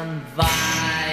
No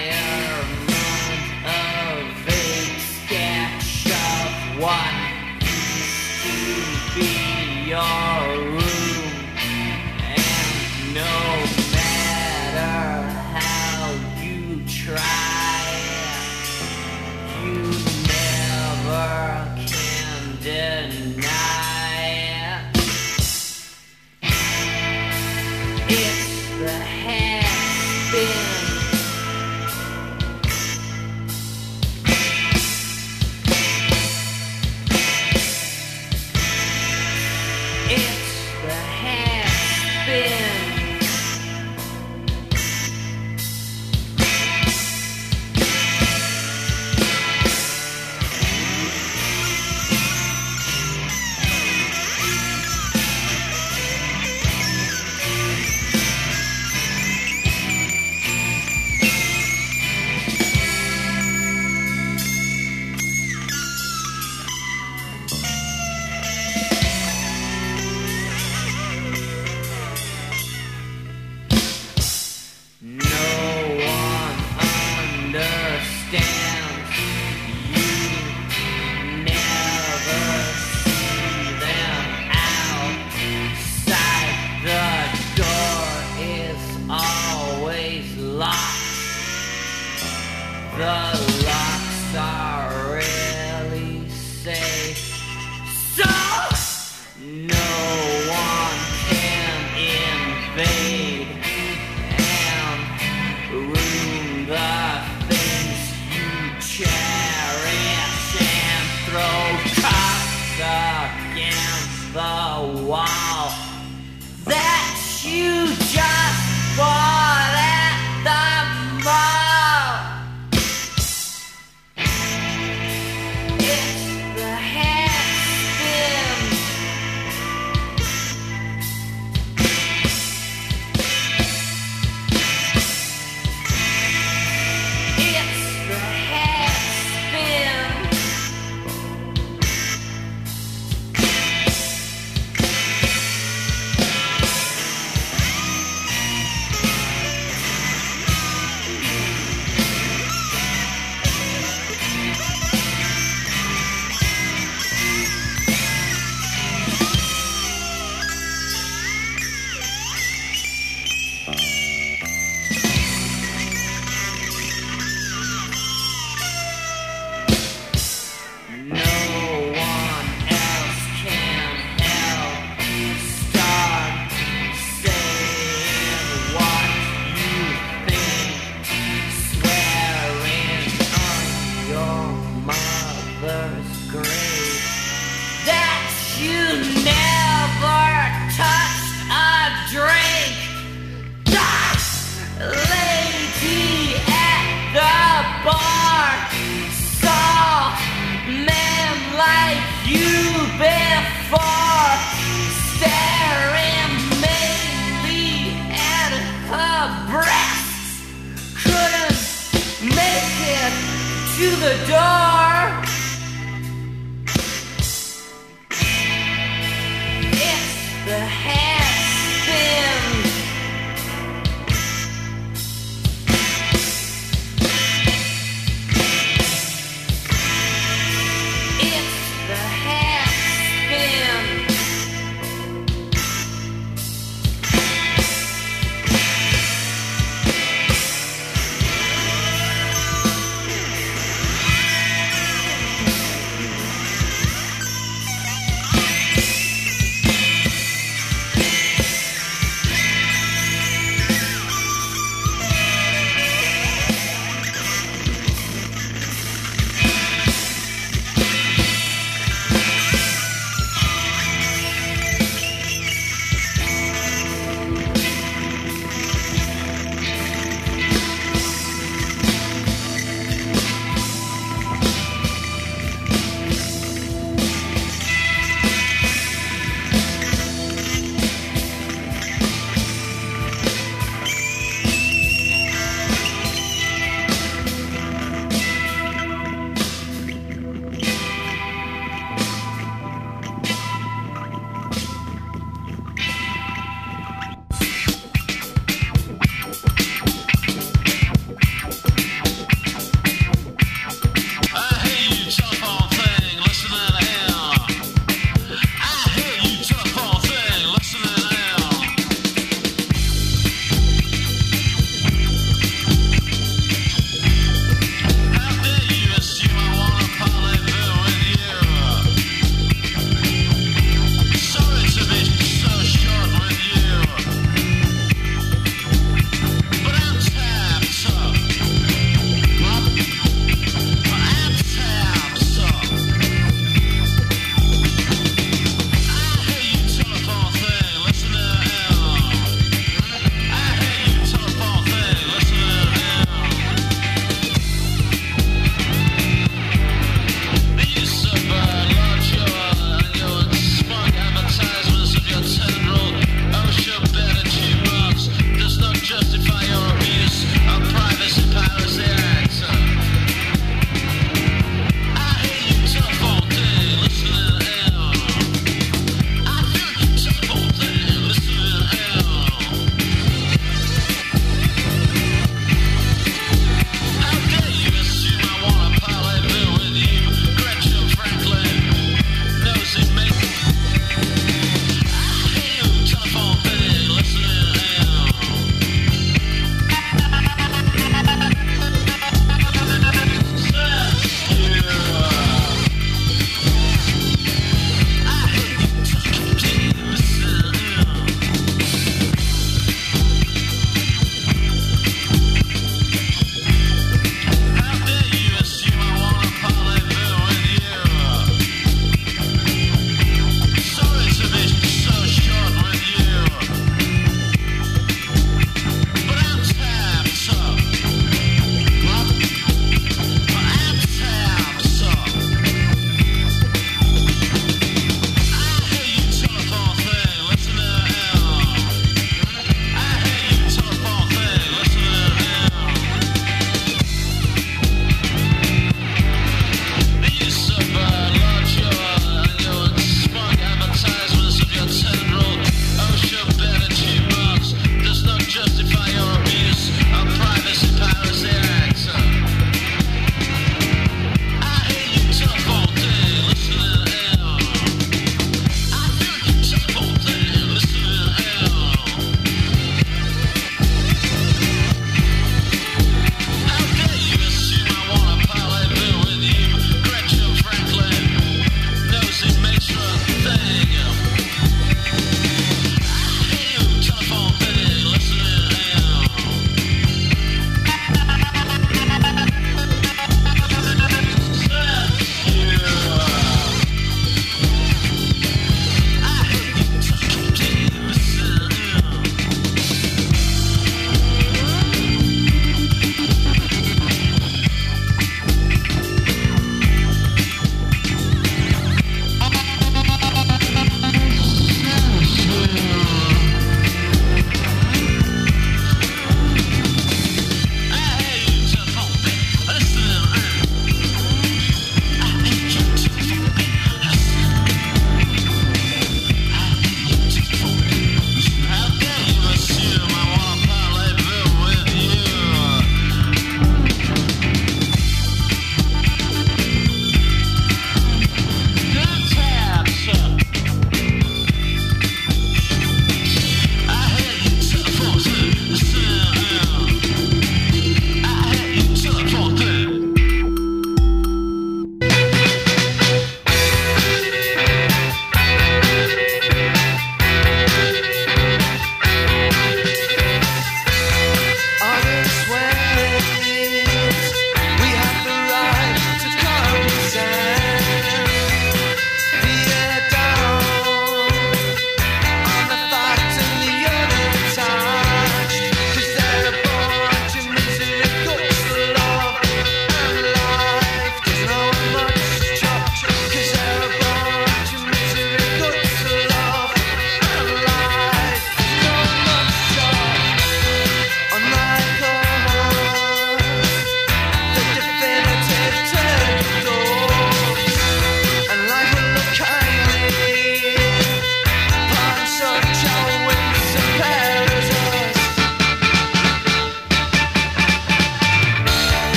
the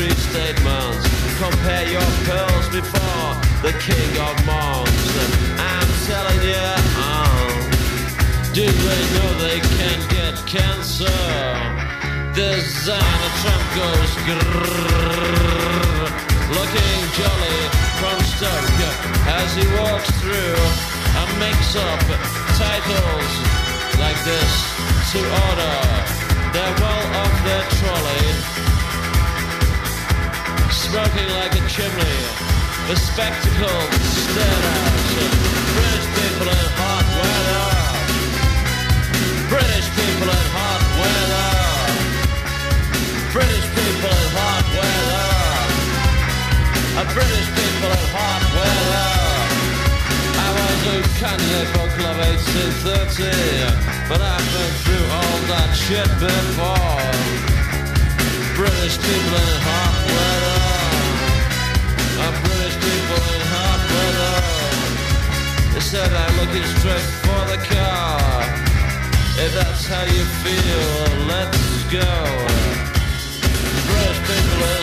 waste statements. Compare your pearls before the king of monks. I'm telling you, um, do they know they can get cancer? Designer Trump goes grrrr, looking jolly from Stoke as he walks through and makes up titles like this to order. They're well off their trolley, smoking like a chimney. The spectacle stared at British people in hot weather. British people in hot weather. British people in hot weather. A British people in hot weather. I was candidate for Club 1830, but I've been through all that shit before. British people in hot weather. British people in hot weather. They said I'm looking straight for the car. If that's how you feel, let's go. British people